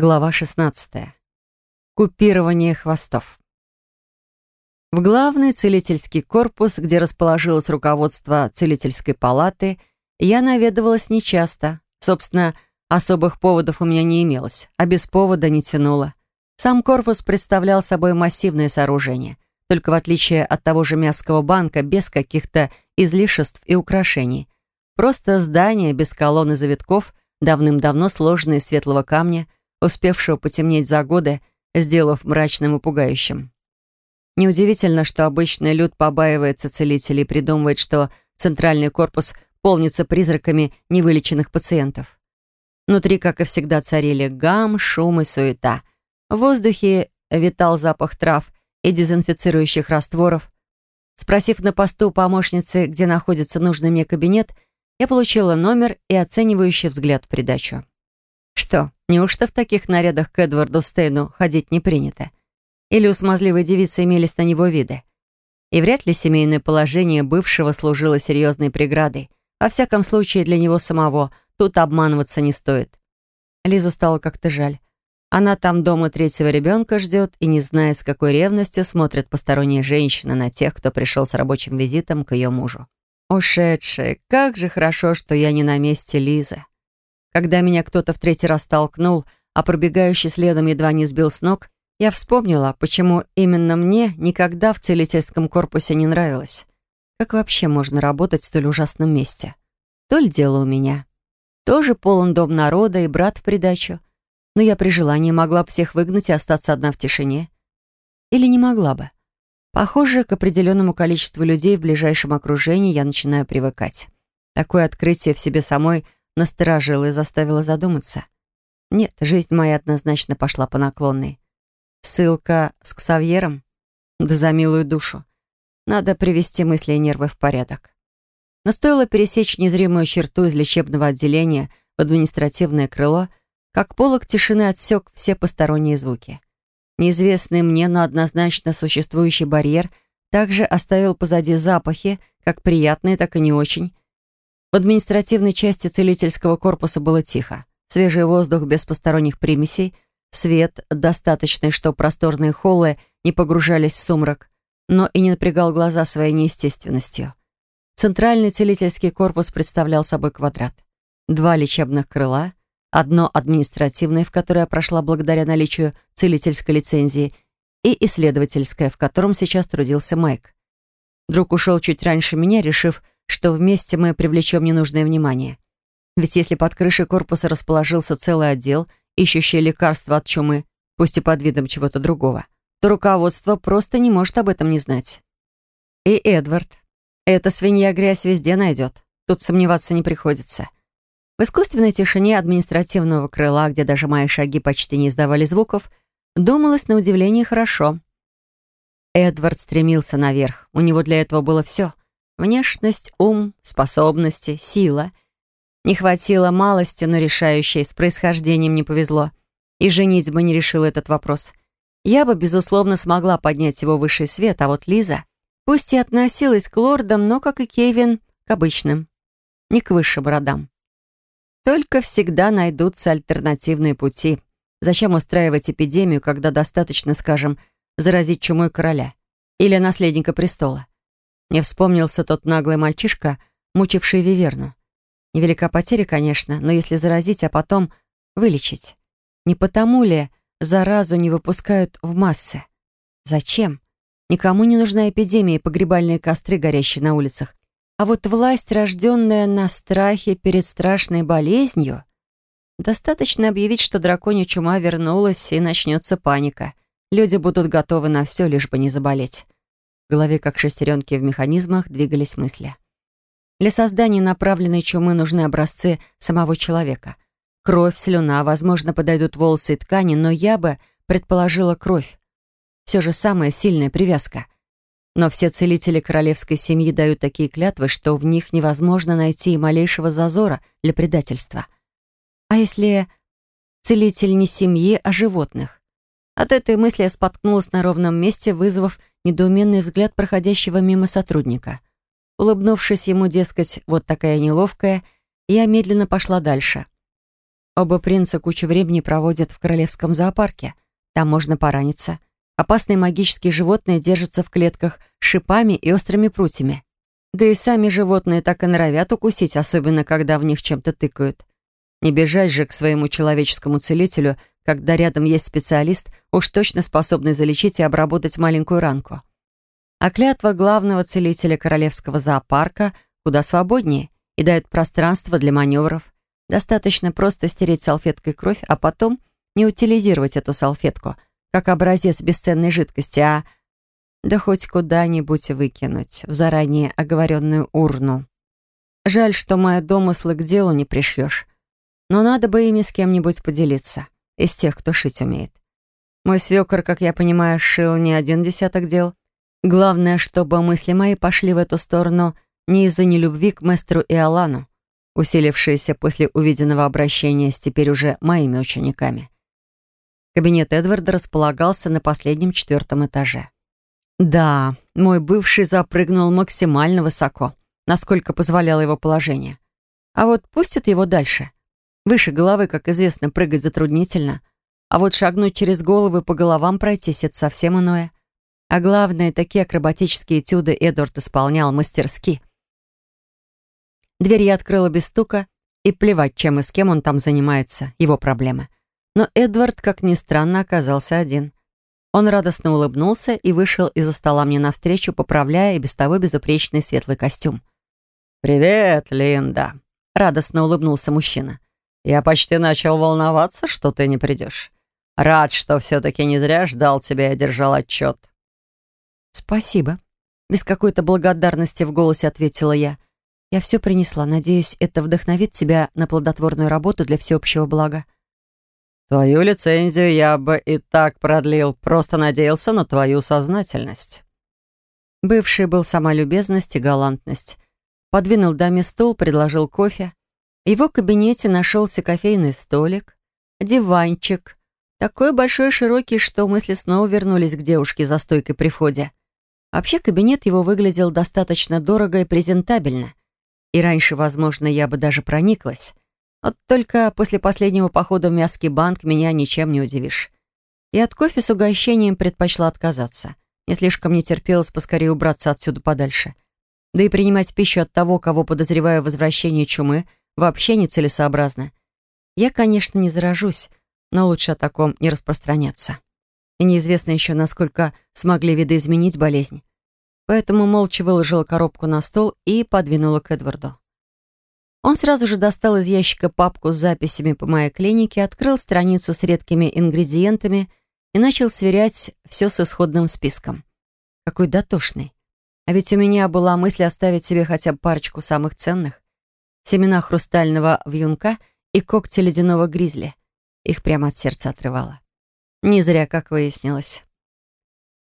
Глава 16. Купирование хвостов. В главный целительский корпус, где расположилось руководство целительской палаты, я наведывалась нечасто. Собственно, особых поводов у меня не имелось, а без повода не тянуло. Сам корпус представлял собой массивное сооружение, только в отличие от того же мясского банка, без каких-то излишеств и украшений. Просто здание без колонн и завитков, давным-давно сложенное из светлого камня — успевшего потемнеть за годы, сделав мрачным и пугающим. Неудивительно, что обычный люд побаивается целителей и придумывает, что центральный корпус полнится призраками невылеченных пациентов. Внутри, как и всегда, царили гам, шум и суета. В воздухе витал запах трав и дезинфицирующих растворов. Спросив на посту помощницы, где находится нужный мне кабинет, я получила номер и оценивающий взгляд в придачу. Что, неужто в таких нарядах к Эдварду Стейну ходить не принято? Или у смазливой девицы имелись на него виды? И вряд ли семейное положение бывшего служило серьезной преградой. Во всяком случае, для него самого тут обманываться не стоит. Лизу стало как-то жаль. Она там дома третьего ребенка ждет и не знает, с какой ревностью смотрят посторонние женщины на тех, кто пришел с рабочим визитом к ее мужу. Ушедшие, как же хорошо, что я не на месте Лизы. Когда меня кто-то в третий раз толкнул, а пробегающий следом едва не сбил с ног, я вспомнила, почему именно мне никогда в целительском корпусе не нравилось. Как вообще можно работать в столь ужасном месте? То ли дело у меня. Тоже полон дом народа и брат в придачу. Но я при желании могла всех выгнать и остаться одна в тишине. Или не могла бы. Похоже, к определенному количеству людей в ближайшем окружении я начинаю привыкать. Такое открытие в себе самой – насторожила и заставила задуматься. Нет, жизнь моя однозначно пошла по наклонной. Ссылка с Ксавьером? Да за милую душу. Надо привести мысли и нервы в порядок. Но стоило пересечь незримую черту из лечебного отделения в административное крыло, как полог тишины отсек все посторонние звуки. Неизвестный мне, но однозначно существующий барьер также оставил позади запахи, как приятные, так и не очень, в административной части целительского корпуса было тихо. Свежий воздух без посторонних примесей, свет, достаточный, что просторные холлы не погружались в сумрак, но и не напрягал глаза своей неестественностью. Центральный целительский корпус представлял собой квадрат. Два лечебных крыла, одно административное, в которое я прошла благодаря наличию целительской лицензии, и исследовательское, в котором сейчас трудился Майк. Друг ушел чуть раньше меня, решив, что вместе мы привлечем ненужное внимание. Ведь если под крышей корпуса расположился целый отдел, ищущий лекарства от чумы, пусть и под видом чего-то другого, то руководство просто не может об этом не знать. И Эдвард. Эта свинья грязь везде найдет. Тут сомневаться не приходится. В искусственной тишине административного крыла, где даже мои шаги почти не издавали звуков, думалось на удивление хорошо. Эдвард стремился наверх. У него для этого было все. Внешность, ум, способности, сила. Не хватило малости, но решающей, с происхождением не повезло. И женить бы не решил этот вопрос. Я бы, безусловно, смогла поднять его высший свет, а вот Лиза, пусть и относилась к лордам, но, как и Кевин, к обычным. Не к высшим родам. Только всегда найдутся альтернативные пути. Зачем устраивать эпидемию, когда достаточно, скажем, заразить чумой короля или наследника престола? Мне вспомнился тот наглый мальчишка, мучивший Виверну. Невелика потеря, конечно, но если заразить, а потом вылечить. Не потому ли заразу не выпускают в массы? Зачем? Никому не нужна эпидемия и погребальные костры, горящие на улицах. А вот власть, рожденная на страхе перед страшной болезнью, достаточно объявить, что драконья чума вернулась, и начнется паника. Люди будут готовы на все, лишь бы не заболеть. В голове, как шестеренки в механизмах, двигались мысли. Для создания направленной чумы нужны образцы самого человека. Кровь, слюна, возможно, подойдут волосы и ткани, но я бы предположила кровь. Все же самая сильная привязка. Но все целители королевской семьи дают такие клятвы, что в них невозможно найти и малейшего зазора для предательства. А если целитель не семьи, а животных? От этой мысли я споткнулась на ровном месте, вызвав недоуменный взгляд проходящего мимо сотрудника. Улыбнувшись ему, дескать, вот такая неловкая, я медленно пошла дальше. Оба принца кучу времени проводят в королевском зоопарке. Там можно пораниться. Опасные магические животные держатся в клетках шипами и острыми прутьями. Да и сами животные так и норовят укусить, особенно когда в них чем-то тыкают. Не бежать же к своему человеческому целителю, когда рядом есть специалист, уж точно способный залечить и обработать маленькую ранку. А клятва главного целителя королевского зоопарка куда свободнее и дает пространство для маневров. Достаточно просто стереть салфеткой кровь, а потом не утилизировать эту салфетку, как образец бесценной жидкости, а да хоть куда-нибудь выкинуть в заранее оговоренную урну. Жаль, что мои домыслы к делу не пришьешь, но надо бы ими с кем-нибудь поделиться, из тех, кто шить умеет. Мой свекор, как я понимаю, шил не один десяток дел. Главное, чтобы мысли мои пошли в эту сторону не из-за нелюбви к мастеру и Алану, усилившиеся после увиденного обращения с теперь уже моими учениками. Кабинет Эдварда располагался на последнем четвертом этаже. Да, мой бывший запрыгнул максимально высоко, насколько позволяло его положение. А вот пустят его дальше. Выше головы, как известно, прыгать затруднительно. А вот шагнуть через головы по головам пройтись — это совсем иное. А главное, такие акробатические этюды Эдвард исполнял мастерски. Дверь я открыла без стука, и плевать, чем и с кем он там занимается, его проблемы. Но Эдвард, как ни странно, оказался один. Он радостно улыбнулся и вышел из-за стола мне навстречу, поправляя и без того безупречный светлый костюм. «Привет, Линда!» — радостно улыбнулся мужчина. «Я почти начал волноваться, что ты не придешь. Рад, что все-таки не зря ждал тебя и одержал отчет». «Спасибо», — без какой-то благодарности в голосе ответила я. Я все принесла. Надеюсь, это вдохновит тебя на плодотворную работу для всеобщего блага. Твою лицензию я бы и так продлил, просто надеялся на твою сознательность. Бывший был сама любезность и галантность. Подвинул даме стул, предложил кофе. Его кабинете нашелся кофейный столик, диванчик, такой большой и широкий, что мысли снова вернулись к девушке за стойкой при входе. Вообще кабинет его выглядел достаточно дорого и презентабельно. И раньше, возможно, я бы даже прониклась. Вот только после последнего похода в мяский банк меня ничем не удивишь. И от кофе с угощением предпочла отказаться. Не слишком не терпелось поскорее убраться отсюда подальше. Да и принимать пищу от того, кого подозреваю в возвращении чумы, вообще нецелесообразно. Я, конечно, не заражусь, но лучше о таком не распространяться. И неизвестно еще, насколько смогли видоизменить болезнь поэтому молча выложила коробку на стол и подвинула к Эдварду. Он сразу же достал из ящика папку с записями по моей клинике, открыл страницу с редкими ингредиентами и начал сверять все с исходным списком. Какой дотошный. А ведь у меня была мысль оставить себе хотя бы парочку самых ценных. Семена хрустального вьюнка и когти ледяного гризли. Их прямо от сердца отрывало. Не зря, как выяснилось.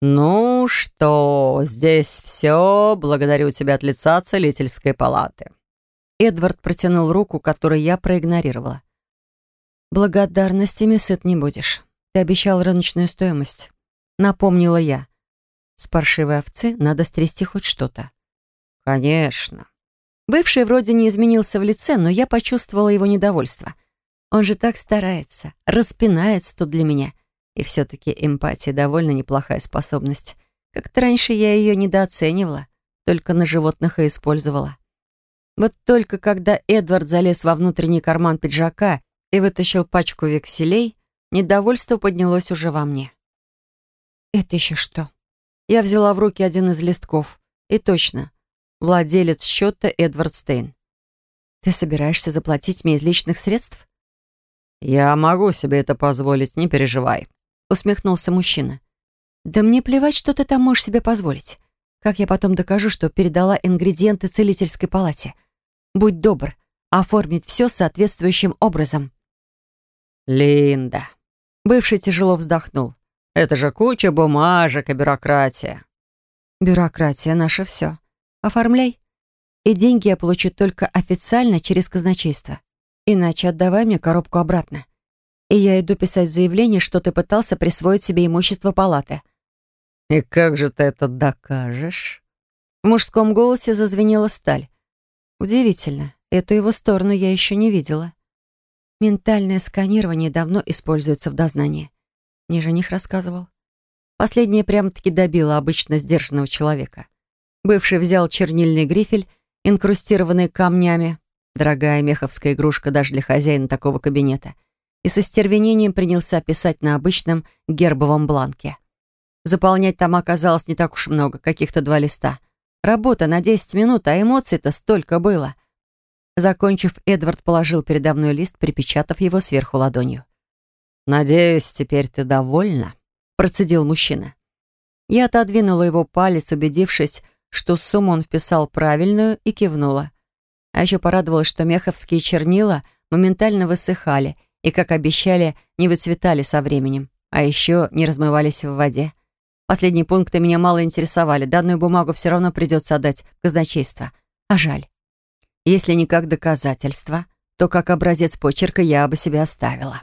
«Ну что, здесь все. Благодарю тебя от лица целительской палаты». Эдвард протянул руку, которую я проигнорировала. «Благодарностями сыт не будешь. Ты обещал рыночную стоимость». Напомнила я. С паршивой овцы надо стрясти хоть что-то. «Конечно». Бывший вроде не изменился в лице, но я почувствовала его недовольство. Он же так старается, распинается тут для меня — и все-таки эмпатия довольно неплохая способность. Как-то раньше я ее недооценивала, только на животных и использовала. Вот только когда Эдвард залез во внутренний карман пиджака и вытащил пачку векселей, недовольство поднялось уже во мне. «Это еще что?» Я взяла в руки один из листков. И точно. Владелец счета Эдвард Стейн. «Ты собираешься заплатить мне из личных средств?» «Я могу себе это позволить, не переживай», усмехнулся мужчина. «Да мне плевать, что ты там можешь себе позволить. Как я потом докажу, что передала ингредиенты целительской палате? Будь добр, оформить все соответствующим образом». «Линда». Бывший тяжело вздохнул. «Это же куча бумажек и бюрократия». «Бюрократия — наше все. Оформляй. И деньги я получу только официально через казначейство. Иначе отдавай мне коробку обратно и я иду писать заявление, что ты пытался присвоить себе имущество палаты». «И как же ты это докажешь?» В мужском голосе зазвенела сталь. Удивительно, эту его сторону я еще не видела. Ментальное сканирование давно используется в дознании. Мне жених рассказывал. Последнее прямо-таки добило обычно сдержанного человека. Бывший взял чернильный грифель, инкрустированный камнями, дорогая меховская игрушка даже для хозяина такого кабинета, и со стервенением принялся писать на обычном гербовом бланке. Заполнять там оказалось не так уж много, каких-то два листа. Работа на 10 минут, а эмоций-то столько было. Закончив, Эдвард положил передо мной лист, припечатав его сверху ладонью. «Надеюсь, теперь ты довольна?» — процедил мужчина. Я отодвинула его палец, убедившись, что сумму он вписал правильную, и кивнула. А еще порадовалась, что меховские чернила моментально высыхали и, как обещали, не выцветали со временем, а еще не размывались в воде. Последние пункты меня мало интересовали. Данную бумагу все равно придется отдать в казначейство. А жаль. Если не как доказательство, то как образец почерка я бы себя оставила.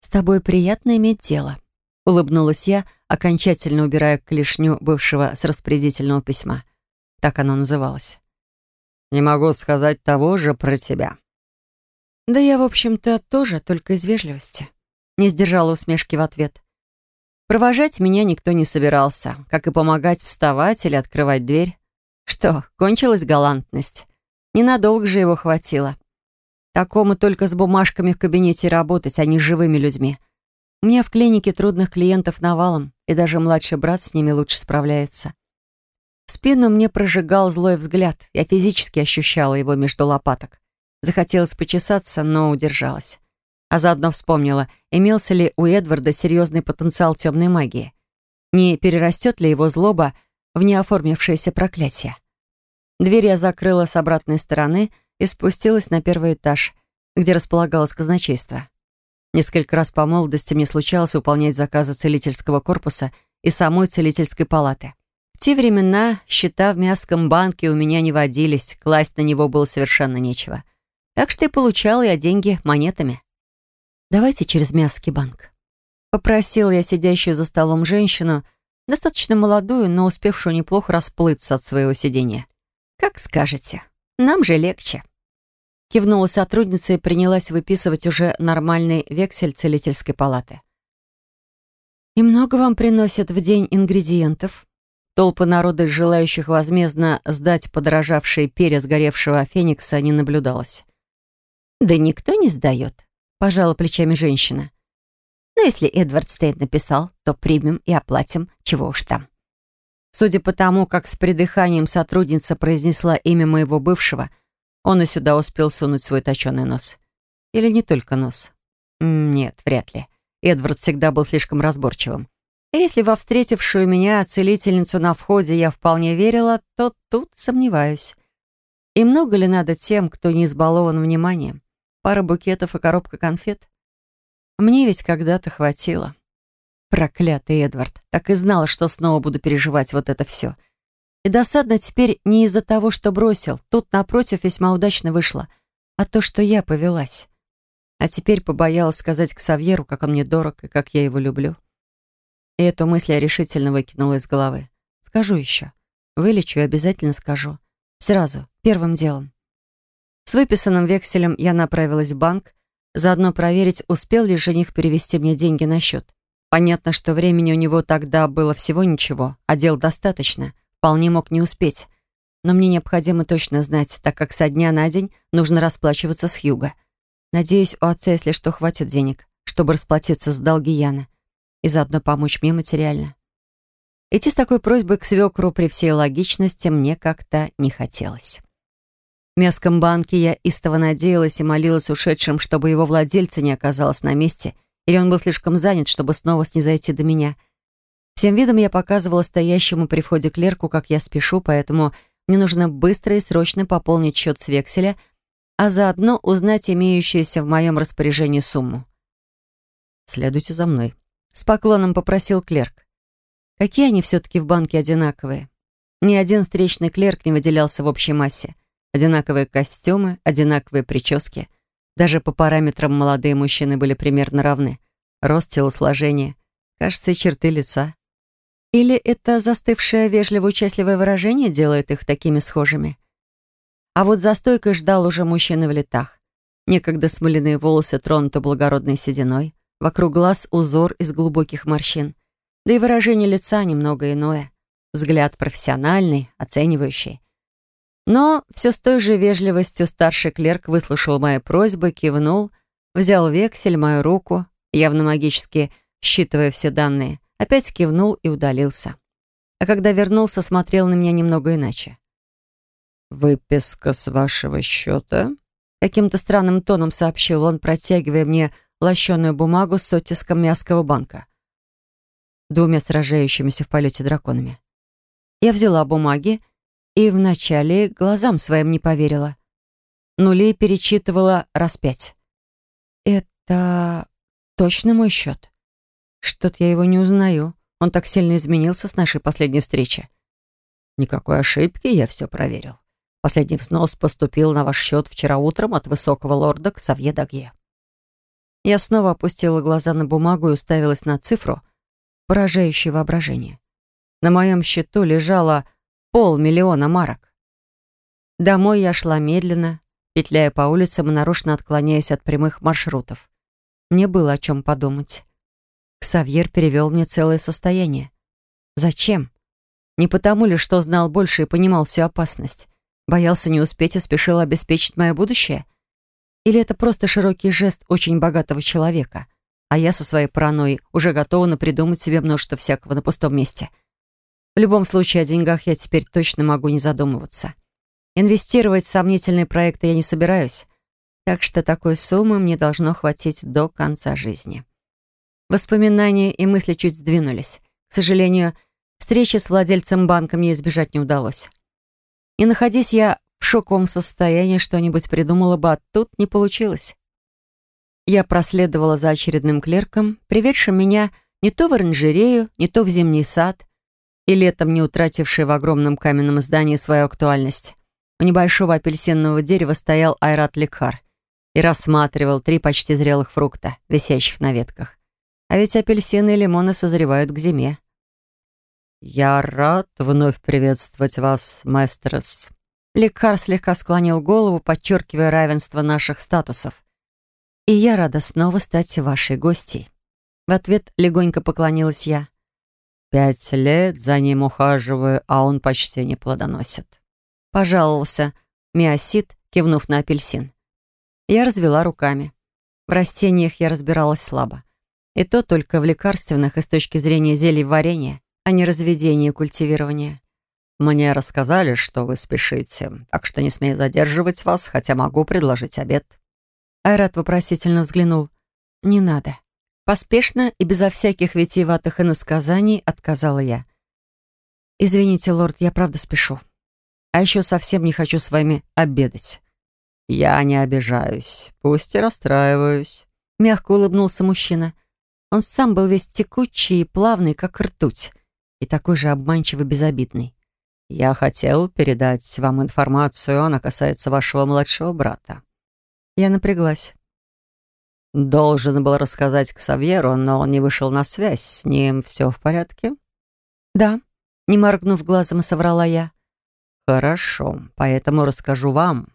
«С тобой приятно иметь дело», — улыбнулась я, окончательно убирая клешню бывшего с распорядительного письма. Так оно называлось. «Не могу сказать того же про тебя». «Да я, в общем-то, тоже, только из вежливости». Не сдержала усмешки в ответ. Провожать меня никто не собирался, как и помогать вставать или открывать дверь. Что, кончилась галантность? Ненадолго же его хватило. Такому только с бумажками в кабинете работать, а не с живыми людьми. У меня в клинике трудных клиентов навалом, и даже младший брат с ними лучше справляется. В спину мне прожигал злой взгляд. Я физически ощущала его между лопаток. Захотелось почесаться, но удержалась. А заодно вспомнила, имелся ли у Эдварда серьезный потенциал темной магии. Не перерастет ли его злоба в неоформившееся проклятие? Дверь я закрыла с обратной стороны и спустилась на первый этаж, где располагалось казначейство. Несколько раз по молодости мне случалось выполнять заказы целительского корпуса и самой целительской палаты. В те времена счета в мяском банке у меня не водились, класть на него было совершенно нечего. Так что и получала я деньги монетами. «Давайте через мяский банк». Попросила я сидящую за столом женщину, достаточно молодую, но успевшую неплохо расплыться от своего сидения. «Как скажете. Нам же легче». Кивнула сотрудница и принялась выписывать уже нормальный вексель целительской палаты. «И много вам приносят в день ингредиентов?» Толпы народа, желающих возмездно сдать подорожавшие перья сгоревшего феникса, не наблюдалось. «Да никто не сдает», — пожала плечами женщина. «Но если Эдвард Стейт написал, то примем и оплатим, чего уж там». Судя по тому, как с придыханием сотрудница произнесла имя моего бывшего, он и сюда успел сунуть свой точеный нос. Или не только нос. Нет, вряд ли. Эдвард всегда был слишком разборчивым. И если во встретившую меня целительницу на входе я вполне верила, то тут сомневаюсь. И много ли надо тем, кто не избалован вниманием? Пара букетов и коробка конфет? Мне ведь когда-то хватило. Проклятый Эдвард. Так и знала, что снова буду переживать вот это все. И досадно теперь не из-за того, что бросил. Тут, напротив, весьма удачно вышло. А то, что я повелась. А теперь побоялась сказать к Савьеру, как он мне дорог и как я его люблю. И эту мысль я решительно выкинула из головы. Скажу еще. Вылечу и обязательно скажу. Сразу, первым делом. С выписанным векселем я направилась в банк, заодно проверить, успел ли жених перевести мне деньги на счет. Понятно, что времени у него тогда было всего ничего, а дел достаточно. Вполне мог не успеть. Но мне необходимо точно знать, так как со дня на день нужно расплачиваться с Хьюго. Надеюсь, у отца, если что, хватит денег, чтобы расплатиться с долги Яны и заодно помочь мне материально. Идти с такой просьбой к свекру при всей логичности мне как-то не хотелось. В мяском банке я истово надеялась и молилась ушедшим, чтобы его владельца не оказалось на месте — или он был слишком занят, чтобы снова снизойти до меня? Всем видом я показывала стоящему при входе клерку, как я спешу, поэтому мне нужно быстро и срочно пополнить счет с векселя, а заодно узнать имеющуюся в моем распоряжении сумму. «Следуйте за мной», — с поклоном попросил клерк. Какие они все-таки в банке одинаковые? Ни один встречный клерк не выделялся в общей массе. Одинаковые костюмы, одинаковые прически — даже по параметрам молодые мужчины были примерно равны. Рост, телосложение, кажется, и черты лица. Или это застывшее вежливо-участливое выражение делает их такими схожими? А вот за стойкой ждал уже мужчина в летах. Некогда смоляные волосы тронуты благородной сединой, вокруг глаз узор из глубоких морщин. Да и выражение лица немного иное. Взгляд профессиональный, оценивающий. Но все с той же вежливостью старший клерк выслушал мои просьбы, кивнул, взял вексель, мою руку, явно магически считывая все данные, опять кивнул и удалился. А когда вернулся, смотрел на меня немного иначе. «Выписка с вашего счета?» Каким-то странным тоном сообщил он, протягивая мне лощеную бумагу с оттиском мяского банка. Двумя сражающимися в полете драконами. Я взяла бумаги и вначале глазам своим не поверила. Нули перечитывала раз пять. «Это точно мой счет? Что-то я его не узнаю. Он так сильно изменился с нашей последней встречи». «Никакой ошибки, я все проверил. Последний взнос поступил на ваш счет вчера утром от высокого лорда Ксавье Дагье». Я снова опустила глаза на бумагу и уставилась на цифру, поражающую воображение. На моем счету лежало полмиллиона марок. Домой я шла медленно, петляя по улицам и нарочно отклоняясь от прямых маршрутов. Мне было о чем подумать. Ксавьер перевел мне целое состояние. Зачем? Не потому ли, что знал больше и понимал всю опасность? Боялся не успеть и спешил обеспечить мое будущее? Или это просто широкий жест очень богатого человека, а я со своей паранойей уже готова напридумать себе множество всякого на пустом месте — в любом случае, о деньгах я теперь точно могу не задумываться. Инвестировать в сомнительные проекты я не собираюсь, так что такой суммы мне должно хватить до конца жизни. Воспоминания и мысли чуть сдвинулись. К сожалению, встречи с владельцем банка мне избежать не удалось. И находясь я в шоковом состоянии, что-нибудь придумала бы, а тут не получилось. Я проследовала за очередным клерком, приведшим меня не то в оранжерею, не то в зимний сад, и летом не утративший в огромном каменном здании свою актуальность. У небольшого апельсинового дерева стоял Айрат Лекхар и рассматривал три почти зрелых фрукта, висящих на ветках. А ведь апельсины и лимоны созревают к зиме. «Я рад вновь приветствовать вас, мастерс». Лекхар слегка склонил голову, подчеркивая равенство наших статусов. «И я рада снова стать вашей гостьей». В ответ легонько поклонилась я. Пять лет за ним ухаживаю, а он почти не плодоносит. Пожаловался Миосит, кивнув на апельсин. Я развела руками. В растениях я разбиралась слабо. И то только в лекарственных и с точки зрения зелий варенья, а не разведения и культивирования. Мне рассказали, что вы спешите, так что не смею задерживать вас, хотя могу предложить обед. Айрат вопросительно взглянул. «Не надо». Поспешно и безо всяких витиеватых иносказаний отказала я. «Извините, лорд, я правда спешу. А еще совсем не хочу с вами обедать». «Я не обижаюсь, пусть и расстраиваюсь», — мягко улыбнулся мужчина. Он сам был весь текучий и плавный, как ртуть, и такой же обманчиво безобидный. «Я хотел передать вам информацию, она касается вашего младшего брата». Я напряглась. Должен был рассказать Ксавьеру, но он не вышел на связь. С ним все в порядке? Да, не моргнув глазом, соврала я. Хорошо, поэтому расскажу вам.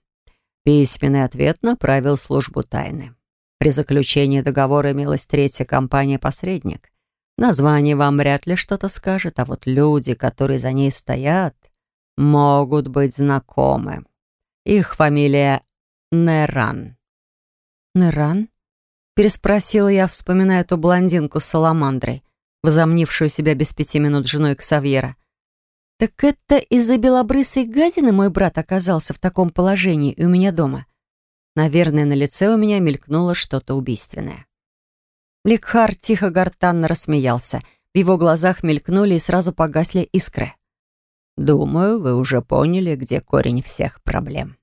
Письменный ответ направил службу тайны. При заключении договора имелась третья компания-посредник. Название вам вряд ли что-то скажет, а вот люди, которые за ней стоят, могут быть знакомы. Их фамилия Неран. Неран? Переспросила я, вспоминая эту блондинку с саламандрой, возомнившую себя без пяти минут женой Ксавьера. «Так это из-за белобрысой гадины мой брат оказался в таком положении у меня дома?» Наверное, на лице у меня мелькнуло что-то убийственное. Ликхар тихо гортанно рассмеялся. В его глазах мелькнули и сразу погасли искры. «Думаю, вы уже поняли, где корень всех проблем».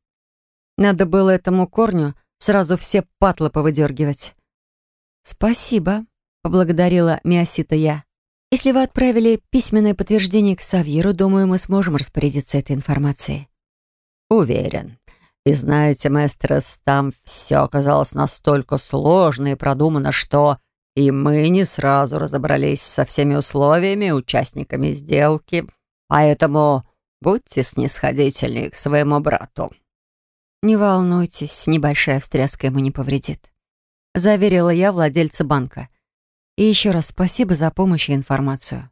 Надо было этому корню сразу все патлы повыдергивать. «Спасибо», — поблагодарила Миосита я. «Если вы отправили письменное подтверждение к Савьеру, думаю, мы сможем распорядиться этой информацией». «Уверен. И знаете, мэстрес, там все оказалось настолько сложно и продумано, что и мы не сразу разобрались со всеми условиями, участниками сделки. Поэтому будьте снисходительны к своему брату». «Не волнуйтесь, небольшая встряска ему не повредит», — заверила я владельца банка. «И еще раз спасибо за помощь и информацию».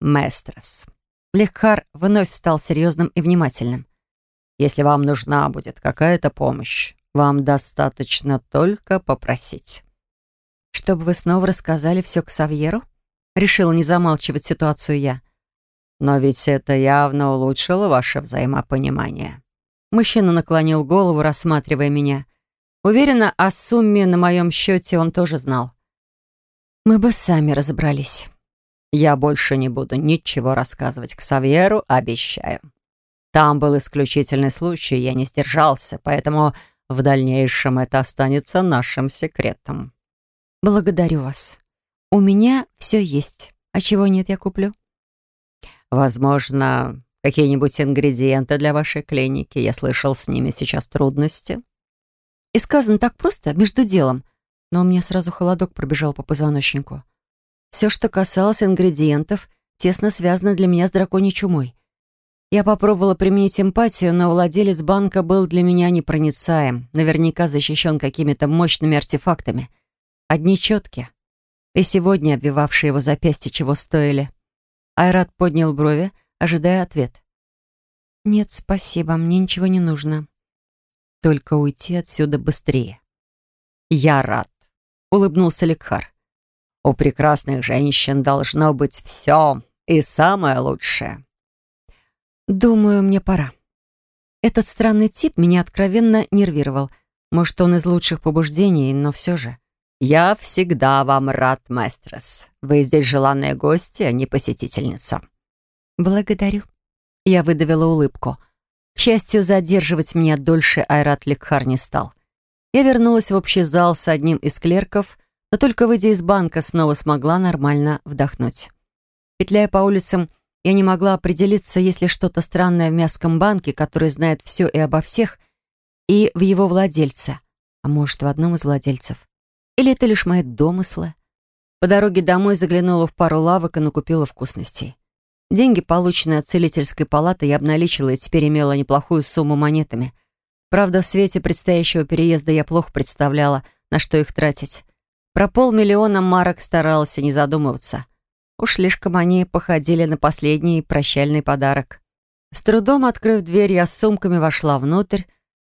«Местрес». Лекхар вновь стал серьезным и внимательным. «Если вам нужна будет какая-то помощь, вам достаточно только попросить». «Чтобы вы снова рассказали все к Савьеру?» Решила не замалчивать ситуацию я. «Но ведь это явно улучшило ваше взаимопонимание». Мужчина наклонил голову, рассматривая меня. Уверена, о сумме на моем счете он тоже знал. Мы бы сами разобрались. Я больше не буду ничего рассказывать к Савьеру, обещаю. Там был исключительный случай, я не сдержался, поэтому в дальнейшем это останется нашим секретом. Благодарю вас. У меня все есть. А чего нет, я куплю. Возможно, Какие-нибудь ингредиенты для вашей клиники? Я слышал, с ними сейчас трудности». И сказано так просто, между делом. Но у меня сразу холодок пробежал по позвоночнику. Все, что касалось ингредиентов, тесно связано для меня с драконьей чумой. Я попробовала применить эмпатию, но владелец банка был для меня непроницаем, наверняка защищен какими-то мощными артефактами. Одни четкие. И сегодня обвивавшие его запястья чего стоили. Айрат поднял брови, ожидая ответ. «Нет, спасибо, мне ничего не нужно. Только уйти отсюда быстрее». «Я рад», — улыбнулся Лекхар. «У прекрасных женщин должно быть все и самое лучшее». «Думаю, мне пора. Этот странный тип меня откровенно нервировал. Может, он из лучших побуждений, но все же...» «Я всегда вам рад, мастерс. Вы здесь желанная гостья, а не посетительница». «Благодарю». Я выдавила улыбку. К счастью, задерживать меня дольше Айрат Лекхар не стал. Я вернулась в общий зал с одним из клерков, но только выйдя из банка, снова смогла нормально вдохнуть. Петляя по улицам, я не могла определиться, есть ли что-то странное в мяском банке, который знает все и обо всех, и в его владельце, а может, в одном из владельцев. Или это лишь мои домыслы? По дороге домой заглянула в пару лавок и накупила вкусностей. Деньги, полученные от целительской палаты, я обналичила и теперь имела неплохую сумму монетами. Правда, в свете предстоящего переезда я плохо представляла, на что их тратить. Про полмиллиона марок старалась не задумываться. Уж слишком они походили на последний прощальный подарок. С трудом открыв дверь, я с сумками вошла внутрь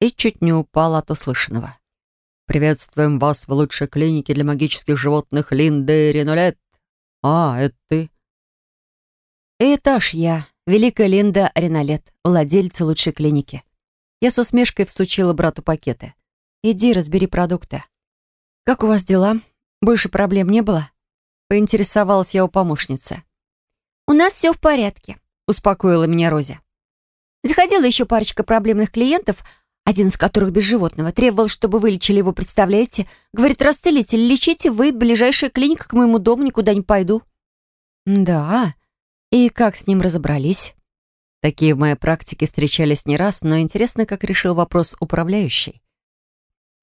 и чуть не упала от услышанного. «Приветствуем вас в лучшей клинике для магических животных Линды Ренулет». «А, это ты?» этаж я, Великая Линда Реналет, владельца лучшей клиники. Я с усмешкой всучила брату пакеты. Иди, разбери продукты. Как у вас дела? Больше проблем не было? Поинтересовалась я у помощницы. У нас все в порядке, успокоила меня Розя. Заходила еще парочка проблемных клиентов, один из которых без животного. Требовал, чтобы вылечили его, представляете? Говорит, расцелитель, лечите вы, ближайшая клиника к моему дому, никуда не пойду. Да, и как с ним разобрались? Такие в моей практике встречались не раз, но интересно, как решил вопрос управляющий.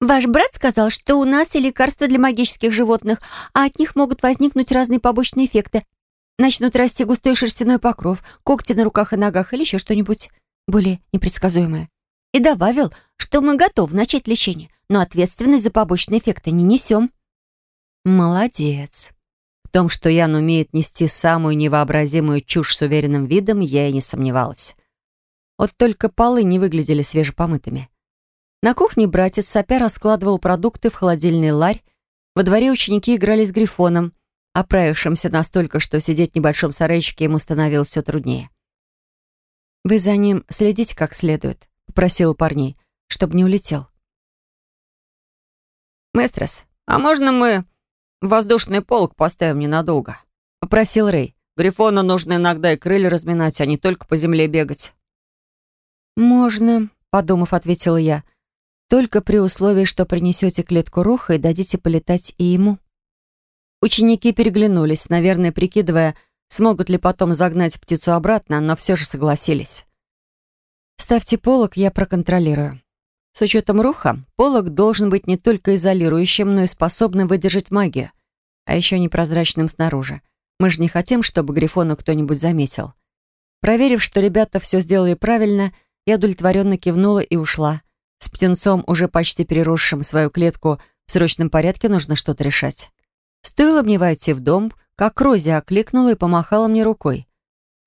Ваш брат сказал, что у нас и лекарства для магических животных, а от них могут возникнуть разные побочные эффекты. Начнут расти густой шерстяной покров, когти на руках и ногах или еще что-нибудь более непредсказуемое. И добавил, что мы готовы начать лечение, но ответственность за побочные эффекты не несем. Молодец том, что Ян умеет нести самую невообразимую чушь с уверенным видом, я и не сомневалась. Вот только полы не выглядели свежепомытыми. На кухне братец сопя раскладывал продукты в холодильный ларь, во дворе ученики играли с грифоном, оправившимся настолько, что сидеть в небольшом сарайчике ему становилось все труднее. «Вы за ним следите как следует», — попросил парней, — «чтобы не улетел». «Местрес, а можно мы «Воздушный полк поставим ненадолго», — попросил Рэй. «Грифону нужно иногда и крылья разминать, а не только по земле бегать». «Можно», — подумав, ответила я. «Только при условии, что принесете клетку руха и дадите полетать и ему». Ученики переглянулись, наверное, прикидывая, смогут ли потом загнать птицу обратно, но все же согласились. «Ставьте полок, я проконтролирую». С учетом руха, полог должен быть не только изолирующим, но и способным выдержать магию, а еще непрозрачным снаружи. Мы же не хотим, чтобы Грифону кто-нибудь заметил. Проверив, что ребята все сделали правильно, я удовлетворенно кивнула и ушла. С птенцом, уже почти переросшим свою клетку, в срочном порядке нужно что-то решать. Стоило мне войти в дом, как Рози окликнула и помахала мне рукой.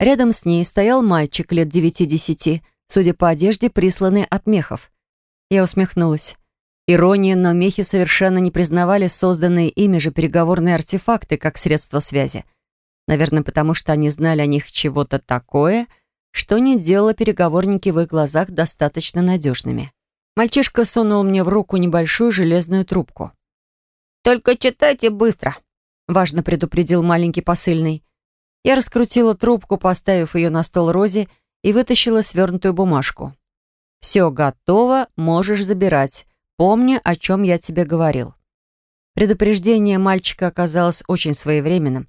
Рядом с ней стоял мальчик лет девяти-десяти, судя по одежде, присланный от мехов. Я усмехнулась. Ирония, но мехи совершенно не признавали созданные ими же переговорные артефакты как средство связи. Наверное, потому что они знали о них чего-то такое, что не делало переговорники в их глазах достаточно надежными. Мальчишка сунул мне в руку небольшую железную трубку. «Только читайте быстро», — важно предупредил маленький посыльный. Я раскрутила трубку, поставив ее на стол Розе и вытащила свернутую бумажку. «Все готово, можешь забирать. Помни, о чем я тебе говорил». Предупреждение мальчика оказалось очень своевременным.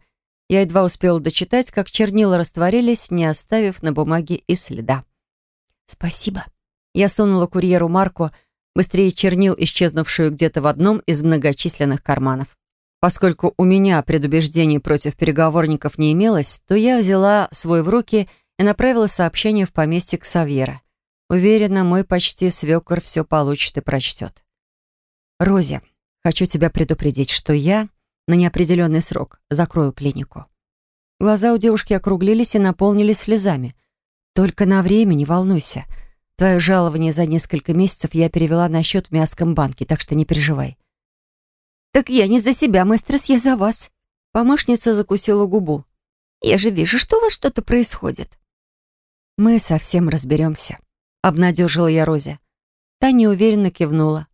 Я едва успела дочитать, как чернила растворились, не оставив на бумаге и следа. «Спасибо». Я сунула курьеру марку, быстрее чернил, исчезнувшую где-то в одном из многочисленных карманов. Поскольку у меня предубеждений против переговорников не имелось, то я взяла свой в руки и направила сообщение в поместье Ксавьера. Уверена, мой почти свекор все получит и прочтет. «Рози, хочу тебя предупредить, что я на неопределенный срок закрою клинику». Глаза у девушки округлились и наполнились слезами. «Только на время, не волнуйся. Твое жалование за несколько месяцев я перевела на счет в Мяском банке, так что не переживай». «Так я не за себя, мастерс, я за вас». Помощница закусила губу. «Я же вижу, что у вас что-то происходит». «Мы совсем разберемся», обнадежила я Розе. Та неуверенно кивнула.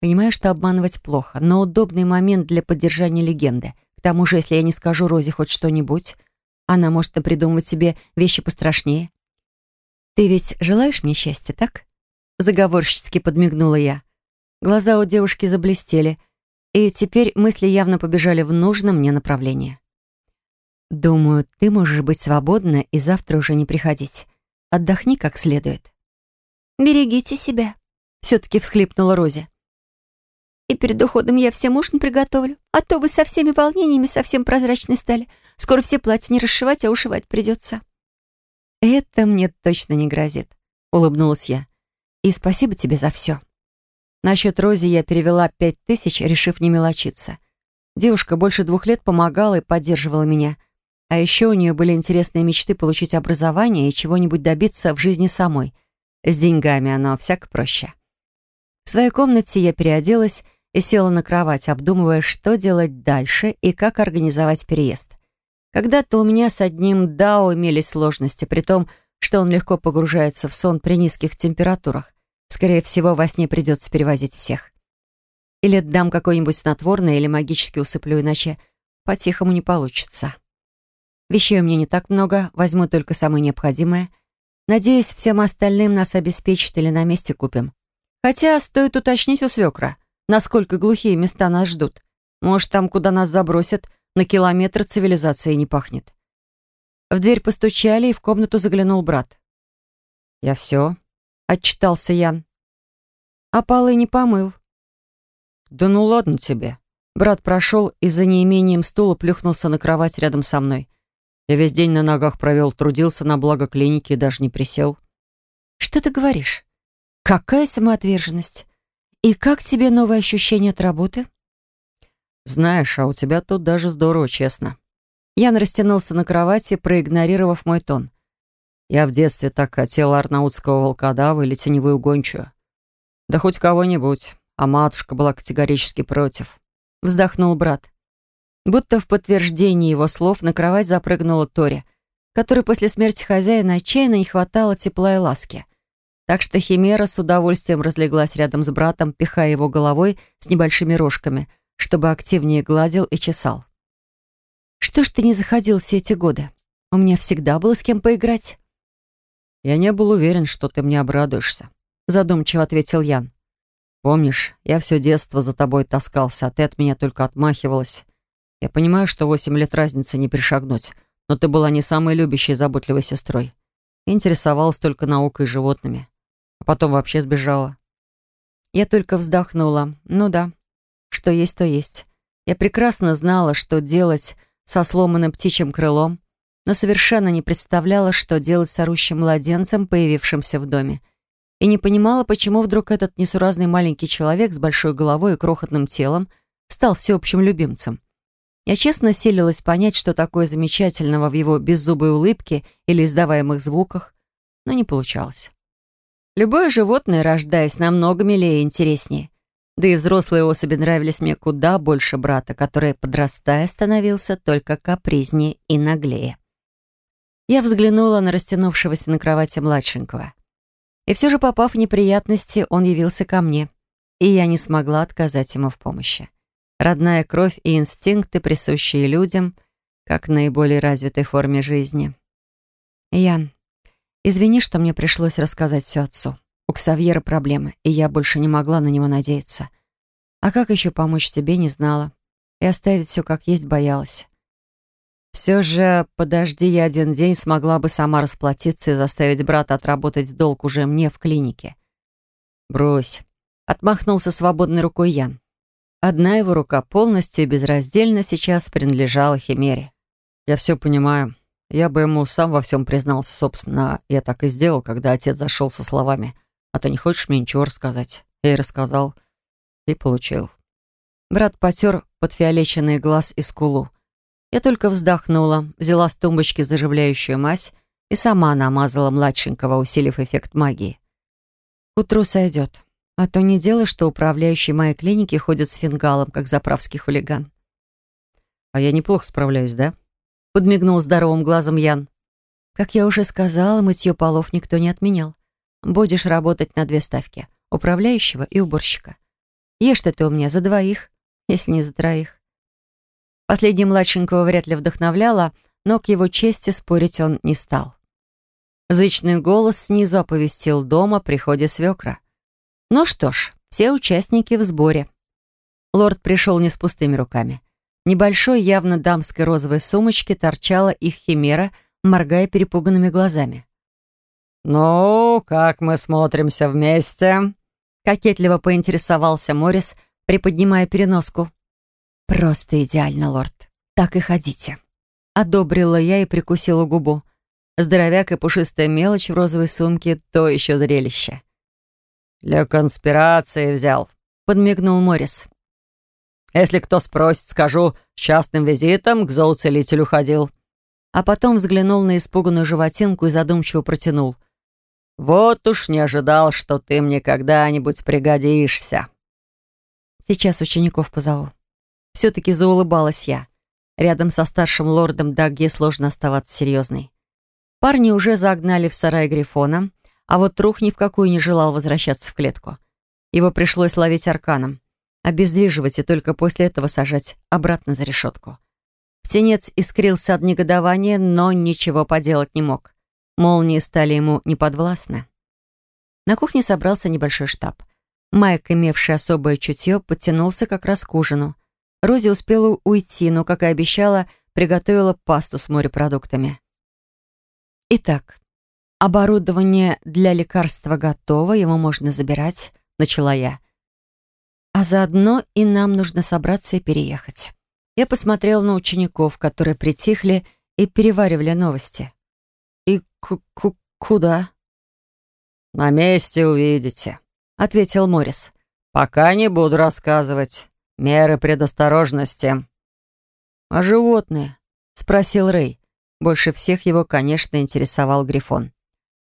Понимаю, что обманывать плохо, но удобный момент для поддержания легенды. К тому же, если я не скажу Розе хоть что-нибудь, она может придумать себе вещи пострашнее. «Ты ведь желаешь мне счастья, так?» Заговорщицки подмигнула я. Глаза у девушки заблестели, и теперь мысли явно побежали в нужном мне направлении. «Думаю, ты можешь быть свободна и завтра уже не приходить. Отдохни как следует». «Берегите себя», — все-таки всхлипнула Рози. «И перед уходом я всем ужин приготовлю, а то вы со всеми волнениями совсем прозрачной стали. Скоро все платья не расшивать, а ушивать придется». «Это мне точно не грозит», — улыбнулась я. «И спасибо тебе за все». Насчет Рози я перевела пять тысяч, решив не мелочиться. Девушка больше двух лет помогала и поддерживала меня. А еще у нее были интересные мечты получить образование и чего-нибудь добиться в жизни самой — с деньгами оно всяко проще. В своей комнате я переоделась и села на кровать, обдумывая, что делать дальше и как организовать переезд. Когда-то у меня с одним Дао имелись сложности, при том, что он легко погружается в сон при низких температурах. Скорее всего, во сне придется перевозить всех. Или дам какое-нибудь снотворное, или магически усыплю, иначе по-тихому не получится. Вещей у меня не так много, возьму только самое необходимое — Надеюсь, всем остальным нас обеспечат или на месте купим. Хотя стоит уточнить у свекра, насколько глухие места нас ждут. Может, там, куда нас забросят, на километр цивилизации не пахнет. В дверь постучали, и в комнату заглянул брат. «Я все», — отчитался Ян. «А полы не помыл». «Да ну ладно тебе». Брат прошел и за неимением стула плюхнулся на кровать рядом со мной. Я весь день на ногах провел, трудился на благо клиники и даже не присел. Что ты говоришь? Какая самоотверженность? И как тебе новое ощущение от работы? Знаешь, а у тебя тут даже здорово, честно. Ян растянулся на кровати, проигнорировав мой тон. Я в детстве так хотел арнаутского волкодава или теневую гончую. Да хоть кого-нибудь, а матушка была категорически против. Вздохнул брат. Будто в подтверждении его слов на кровать запрыгнула Тори, которой после смерти хозяина отчаянно не хватало тепла и ласки. Так что Химера с удовольствием разлеглась рядом с братом, пихая его головой с небольшими рожками, чтобы активнее гладил и чесал. «Что ж ты не заходил все эти годы? У меня всегда было с кем поиграть». «Я не был уверен, что ты мне обрадуешься», — задумчиво ответил Ян. «Помнишь, я все детство за тобой таскался, а ты от меня только отмахивалась. Я понимаю, что восемь лет разницы не перешагнуть, но ты была не самой любящей и заботливой сестрой. интересовалась только наукой и животными. А потом вообще сбежала. Я только вздохнула. Ну да, что есть, то есть. Я прекрасно знала, что делать со сломанным птичьим крылом, но совершенно не представляла, что делать с орущим младенцем, появившимся в доме. и не понимала, почему вдруг этот несуразный маленький человек с большой головой и крохотным телом стал всеобщим любимцем. Я честно силилась понять, что такое замечательного в его беззубой улыбке или издаваемых звуках, но не получалось. Любое животное, рождаясь, намного милее и интереснее. Да и взрослые особи нравились мне куда больше брата, который, подрастая, становился только капризнее и наглее. Я взглянула на растянувшегося на кровати младшенького. И все же, попав в неприятности, он явился ко мне, и я не смогла отказать ему в помощи. Родная кровь и инстинкты, присущие людям, как наиболее развитой форме жизни. Ян, извини, что мне пришлось рассказать все отцу. У Ксавьера проблемы, и я больше не могла на него надеяться. А как еще помочь тебе, не знала. И оставить все как есть боялась. Все же, подожди я один день, смогла бы сама расплатиться и заставить брата отработать долг уже мне в клинике. Брось. Отмахнулся свободной рукой Ян. Одна его рука полностью и безраздельно сейчас принадлежала Химере. Я все понимаю. Я бы ему сам во всем признался, собственно. Я так и сделал, когда отец зашел со словами а ты не хочешь мне ничего рассказать? Я и рассказал. И получил. Брат потер подфиолеченный глаз и скулу. Я только вздохнула, взяла с тумбочки заживляющую мазь и сама намазала младшенького, усилив эффект магии. К утру сойдет. А то не дело, что управляющий моей клиники ходит с фингалом, как заправский хулиган. «А я неплохо справляюсь, да?» Подмигнул здоровым глазом Ян. Как я уже сказала, мытье полов никто не отменял. Будешь работать на две ставки. Управляющего и уборщика. Ешь-то ты у меня за двоих, если не за троих. Последний младшенького вряд ли вдохновляло, но к его чести спорить он не стал. Зычный голос снизу оповестил дома приходе свекра. Ну что ж, все участники в сборе. Лорд пришел не с пустыми руками. Небольшой, явно дамской розовой сумочке торчала их химера, моргая перепуганными глазами. «Ну, как мы смотримся вместе?» Кокетливо поинтересовался Морис, приподнимая переноску. «Просто идеально, лорд. Так и ходите». Одобрила я и прикусила губу. Здоровяк и пушистая мелочь в розовой сумке — то еще зрелище. «Для конспирации взял», — подмигнул Морис. «Если кто спросит, скажу, с частным визитом к зооцелителю ходил». А потом взглянул на испуганную животинку и задумчиво протянул — «Вот уж не ожидал, что ты мне когда-нибудь пригодишься». «Сейчас учеников позову». Все-таки заулыбалась я. Рядом со старшим лордом Дагге сложно оставаться серьезной. Парни уже загнали в сарай Грифона, а вот Трух ни в какую не желал возвращаться в клетку. Его пришлось ловить арканом, обездвиживать и только после этого сажать обратно за решетку. Птенец искрился от негодования, но ничего поделать не мог. Молнии стали ему неподвластны. На кухне собрался небольшой штаб. Майк, имевший особое чутье, подтянулся как раз к ужину. Рози успела уйти, но, как и обещала, приготовила пасту с морепродуктами. «Итак, оборудование для лекарства готово, его можно забирать», — начала я. «А заодно и нам нужно собраться и переехать». Я посмотрела на учеников, которые притихли и переваривали новости. «И к -к куда?» «На месте увидите», — ответил Морис. «Пока не буду рассказывать. Меры предосторожности». «А животные?» — спросил Рэй. Больше всех его, конечно, интересовал Грифон.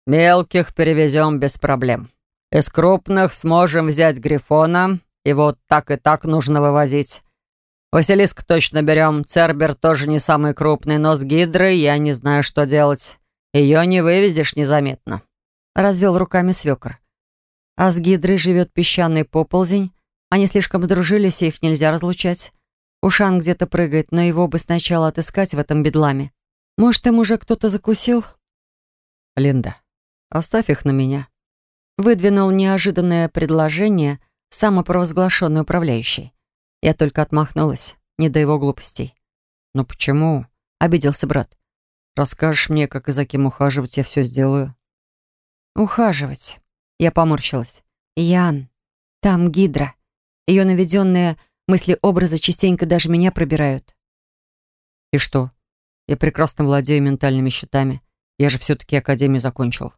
«Мелких перевезем без проблем. Из крупных сможем взять Грифона, его так и так нужно вывозить. Василиск точно берем, Цербер тоже не самый крупный, но с Гидрой я не знаю, что делать. Ее не вывезешь незаметно», — развел руками свекр. «А с гидрой живет песчаный поползень. Они слишком сдружились, и их нельзя разлучать. Ушан где-то прыгает, но его бы сначала отыскать в этом бедламе. Может, им уже кто-то закусил?» «Линда, оставь их на меня», — выдвинул неожиданное предложение самопровозглашенный управляющий. Я только отмахнулась, не до его глупостей. «Но почему?» — обиделся брат. Расскажешь мне, как и за кем ухаживать, я все сделаю». «Ухаживать?» Я поморщилась. «Ян, там гидра. Ее наведенные мысли-образы частенько даже меня пробирают». «И что? Я прекрасно владею ментальными щитами. Я же все-таки академию закончил».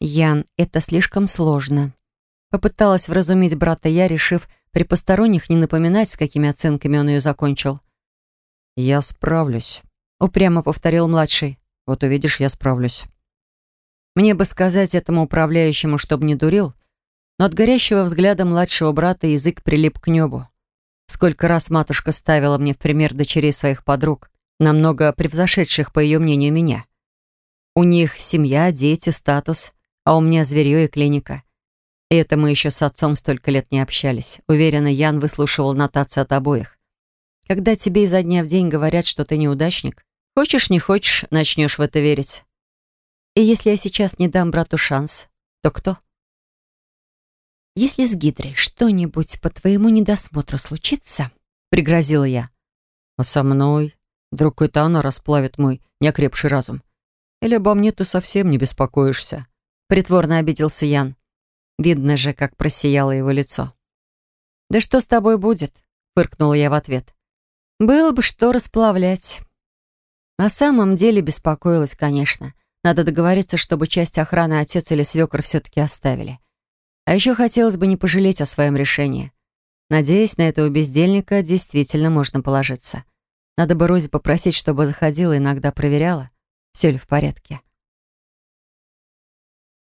«Ян, это слишком сложно». Попыталась вразумить брата я, решив при посторонних не напоминать, с какими оценками он ее закончил. «Я справлюсь», — упрямо повторил младший. «Вот увидишь, я справлюсь». Мне бы сказать этому управляющему, чтобы не дурил, но от горящего взгляда младшего брата язык прилип к небу. Сколько раз матушка ставила мне в пример дочерей своих подруг, намного превзошедших, по ее мнению, меня. У них семья, дети, статус, а у меня зверье и клиника. И это мы еще с отцом столько лет не общались. Уверена, Ян выслушивал нотации от обоих. Когда тебе изо дня в день говорят, что ты неудачник, хочешь не хочешь, начнешь в это верить. И если я сейчас не дам брату шанс, то кто? «Если с Гидрой что-нибудь по твоему недосмотру случится», — пригрозила я. «А со мной? Вдруг это она расплавит мой неокрепший разум? Или обо мне ты совсем не беспокоишься?» Притворно обиделся Ян. Видно же, как просияло его лицо. «Да что с тобой будет?» — фыркнула я в ответ. «Было бы что расплавлять». На самом деле беспокоилась, конечно. Надо договориться, чтобы часть охраны отец или свекр все-таки оставили. А еще хотелось бы не пожалеть о своем решении. Надеюсь, на этого бездельника действительно можно положиться. Надо бы Розе попросить, чтобы заходила иногда проверяла, все ли в порядке.